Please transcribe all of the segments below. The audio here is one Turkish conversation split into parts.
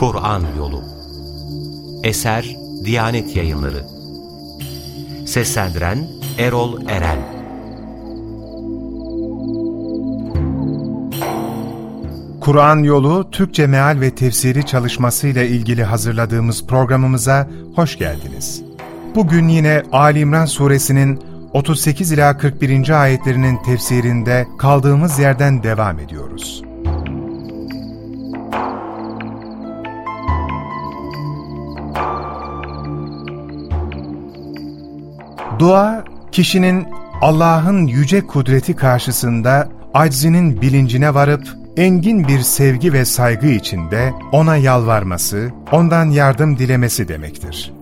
Kur'an Yolu Eser Diyanet Yayınları Seslendiren Erol Eren Kur'an Yolu Türkçe Meal ve Tefsiri çalışmasıyla ilgili hazırladığımız programımıza hoş geldiniz. Bugün yine Ali İmran Suresinin 38 ila 41. ayetlerinin tefsirinde kaldığımız yerden devam ediyoruz. Dua, kişinin Allah'ın yüce kudreti karşısında aczinin bilincine varıp engin bir sevgi ve saygı içinde ona yalvarması, ondan yardım dilemesi demektir.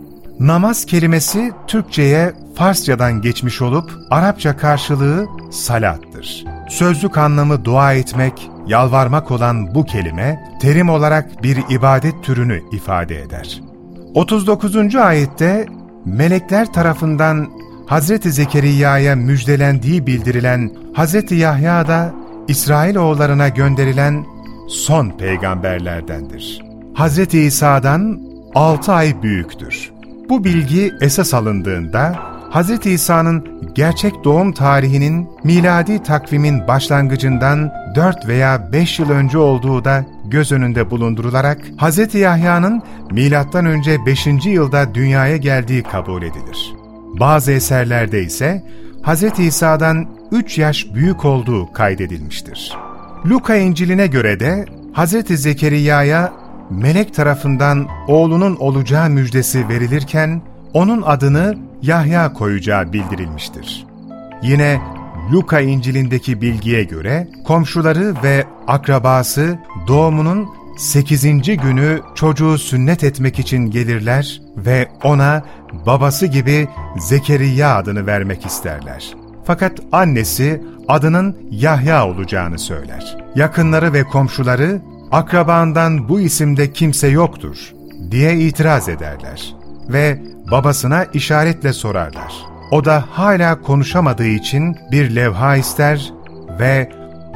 Namaz kelimesi Türkçe'ye Farsçadan geçmiş olup Arapça karşılığı salattır. Sözlük anlamı dua etmek, yalvarmak olan bu kelime terim olarak bir ibadet türünü ifade eder. 39. ayette melekler tarafından Hazreti Zekeriya'ya müjdelendiği bildirilen Hazreti Yahya da İsrailoğullarına gönderilen son peygamberlerdendir. Hazreti İsa'dan 6 ay büyüktür. Bu bilgi esas alındığında Hz. İsa'nın gerçek doğum tarihinin miladi takvimin başlangıcından 4 veya 5 yıl önce olduğu da göz önünde bulundurularak Hz. Yahya'nın M.Ö. 5. yılda dünyaya geldiği kabul edilir. Bazı eserlerde ise Hz. İsa'dan 3 yaş büyük olduğu kaydedilmiştir. Luka İncil'ine göre de Hz. Zekeriya'ya melek tarafından oğlunun olacağı müjdesi verilirken onun adını Yahya koyacağı bildirilmiştir. Yine Luka İncil'indeki bilgiye göre komşuları ve akrabası doğumunun 8. günü çocuğu sünnet etmek için gelirler ve ona babası gibi Zekeriya adını vermek isterler. Fakat annesi adının Yahya olacağını söyler. Yakınları ve komşuları akrabandan bu isimde kimse yoktur diye itiraz ederler ve babasına işaretle sorarlar. O da hala konuşamadığı için bir levha ister ve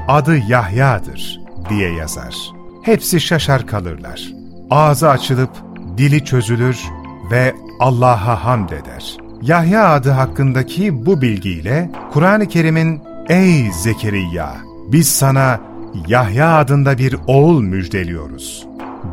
adı Yahya'dır diye yazar. Hepsi şaşar kalırlar. Ağzı açılıp dili çözülür ve Allah'a hamd eder. Yahya adı hakkındaki bu bilgiyle Kur'an-ı Kerim'in ''Ey Zekeriya, biz sana Yahya adında bir oğul müjdeliyoruz.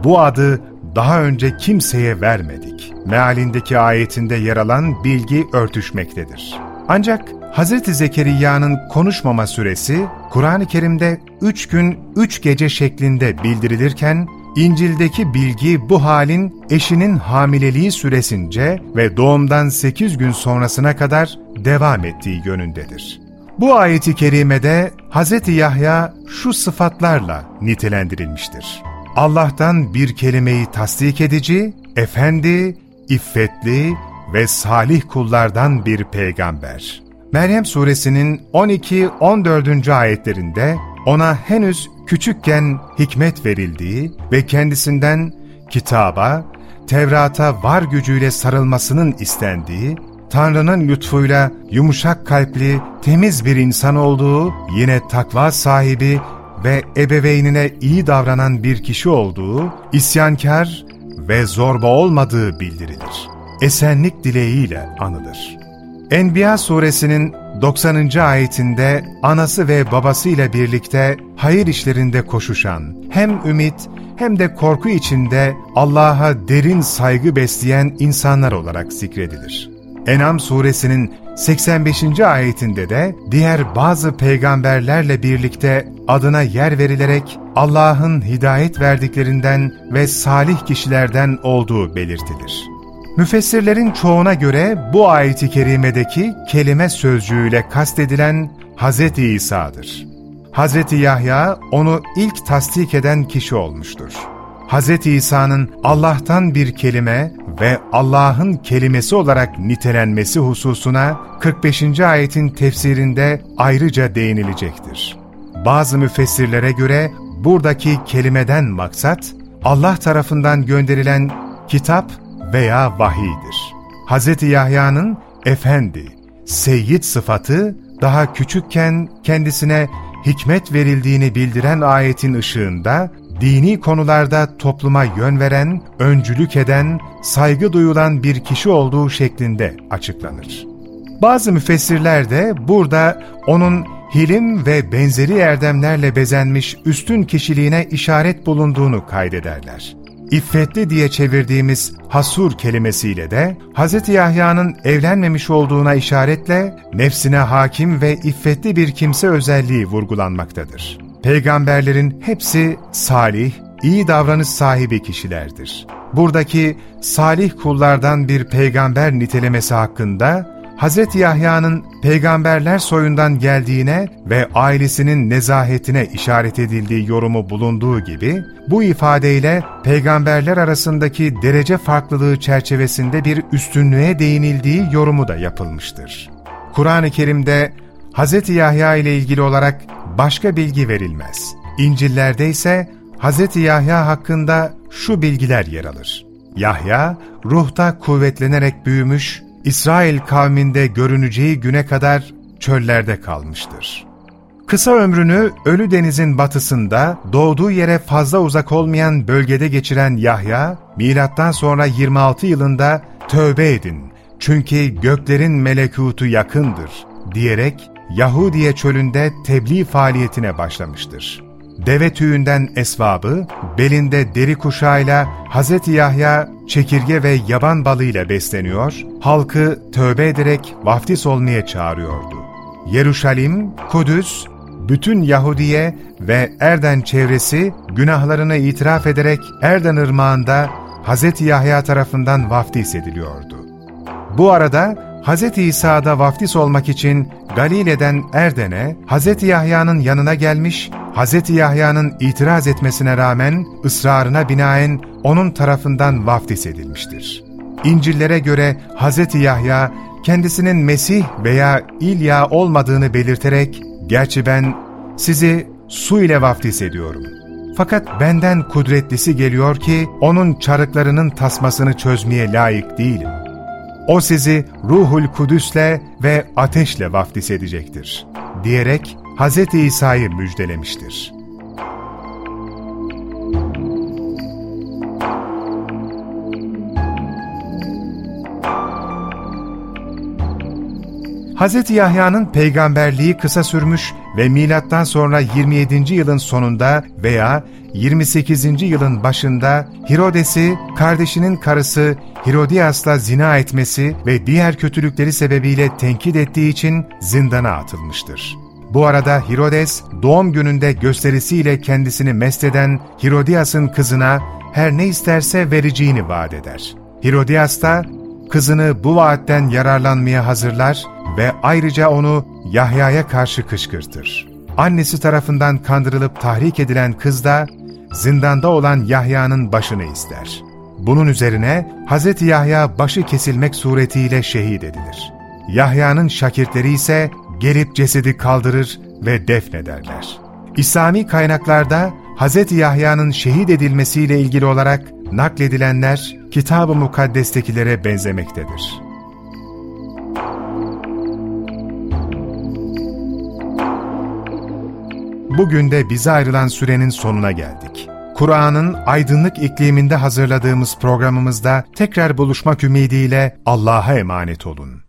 Bu adı daha önce kimseye vermedik. Mealindeki ayetinde yer alan bilgi örtüşmektedir. Ancak Hz. Zekeriya'nın konuşmama süresi Kur'an-ı Kerim'de üç gün, üç gece şeklinde bildirilirken, İncil'deki bilgi bu halin eşinin hamileliği süresince ve doğumdan sekiz gün sonrasına kadar devam ettiği yönündedir. Bu ayeti kerimede Hz. Yahya şu sıfatlarla nitelendirilmiştir. Allah'tan bir kelimeyi tasdik edici, efendi, iffetli ve salih kullardan bir peygamber. Meryem suresinin 12-14. ayetlerinde ona henüz küçükken hikmet verildiği ve kendisinden kitaba, Tevrat'a var gücüyle sarılmasının istendiği, Tanrı'nın lütfuyla yumuşak kalpli, temiz bir insan olduğu, yine takva sahibi ve ebeveynine iyi davranan bir kişi olduğu, isyankar ve zorba olmadığı bildirilir. Esenlik dileğiyle anılır. Enbiya suresinin 90. ayetinde anası ve babasıyla birlikte hayır işlerinde koşuşan, hem ümit hem de korku içinde Allah'a derin saygı besleyen insanlar olarak zikredilir. Enam suresinin 85. ayetinde de diğer bazı peygamberlerle birlikte adına yer verilerek Allah'ın hidayet verdiklerinden ve salih kişilerden olduğu belirtilir. Müfessirlerin çoğuna göre bu ayeti kerimedeki kelime sözcüğüyle kastedilen Hz. İsa'dır. Hz. Yahya onu ilk tasdik eden kişi olmuştur. Hz. İsa'nın Allah'tan bir kelime ve Allah'ın kelimesi olarak nitelenmesi hususuna 45. ayetin tefsirinde ayrıca değinilecektir. Bazı müfessirlere göre buradaki kelimeden maksat, Allah tarafından gönderilen kitap veya vahiydir. Hz. Yahya'nın efendi, seyyid sıfatı daha küçükken kendisine hikmet verildiğini bildiren ayetin ışığında dini konularda topluma yön veren, öncülük eden, saygı duyulan bir kişi olduğu şeklinde açıklanır. Bazı müfessirler de burada onun hilim ve benzeri erdemlerle bezenmiş üstün kişiliğine işaret bulunduğunu kaydederler. İffetli diye çevirdiğimiz hasur kelimesiyle de Hz. Yahya'nın evlenmemiş olduğuna işaretle nefsine hakim ve iffetli bir kimse özelliği vurgulanmaktadır. Peygamberlerin hepsi salih, iyi davranış sahibi kişilerdir. Buradaki salih kullardan bir peygamber nitelemesi hakkında Hz. Yahya'nın peygamberler soyundan geldiğine ve ailesinin nezahetine işaret edildiği yorumu bulunduğu gibi, bu ifadeyle peygamberler arasındaki derece farklılığı çerçevesinde bir üstünlüğe değinildiği yorumu da yapılmıştır. Kur'an-ı Kerim'de Hz. Yahya ile ilgili olarak başka bilgi verilmez. İncillerde ise Hz. Yahya hakkında şu bilgiler yer alır. Yahya, ruhta kuvvetlenerek büyümüş, İsrail kavminde görüneceği güne kadar çöllerde kalmıştır. Kısa ömrünü Ölü Deniz'in batısında, doğduğu yere fazla uzak olmayan bölgede geçiren Yahya, milattan sonra 26 yılında tövbe edin çünkü göklerin melekutu yakındır diyerek Yahudiye çölünde tebliğ faaliyetine başlamıştır deve tüyünden esvabı, belinde deri kuşağıyla Hz. Yahya çekirge ve yaban balıyla besleniyor, halkı tövbe ederek vaftiz olmaya çağırıyordu. Yeruşalim, Kudüs, bütün Yahudiye ve Erden çevresi günahlarını itiraf ederek Erden ırmağında Hz. Yahya tarafından vaftiz ediliyordu. Bu arada Hz. İsa'da vaftiz olmak için Galile'den Erden'e Hz. Yahya'nın yanına gelmiş, Hz. Yahya'nın itiraz etmesine rağmen ısrarına binaen onun tarafından vaftiz edilmiştir. İncillere göre Hz. Yahya kendisinin Mesih veya İlya olmadığını belirterek, ''Gerçi ben sizi su ile vaftiz ediyorum. Fakat benden kudretlisi geliyor ki onun çarıklarının tasmasını çözmeye layık değilim.'' O sizi Ruhul Kudüs'le ve ateşle vaftiz edecektir, diyerek Hz. İsa'yı müjdelemiştir. Hz. Yahya'nın peygamberliği kısa sürmüş ve milattan sonra 27. yılın sonunda veya 28. yılın başında Hirodes'i kardeşinin karısı Hirodias'la zina etmesi ve diğer kötülükleri sebebiyle tenkit ettiği için zindana atılmıştır. Bu arada Hirodes, doğum gününde gösterisiyle kendisini mesteden Hirodias'ın kızına her ne isterse vereceğini vaat eder. Hirodias da kızını bu vaatten yararlanmaya hazırlar ve ayrıca onu Yahya'ya karşı kışkırtır. Annesi tarafından kandırılıp tahrik edilen kız da zindanda olan Yahya'nın başını ister. Bunun üzerine Hz. Yahya başı kesilmek suretiyle şehit edilir. Yahya'nın şakirtleri ise gelip cesedi kaldırır ve defnederler. İslami kaynaklarda Hz. Yahya'nın şehit edilmesiyle ilgili olarak nakledilenler Kitab-ı Mukaddes'tekilere benzemektedir. Bugün de bize ayrılan sürenin sonuna geldik. Kur'an'ın aydınlık ikliminde hazırladığımız programımızda tekrar buluşmak ümidiyle Allah'a emanet olun.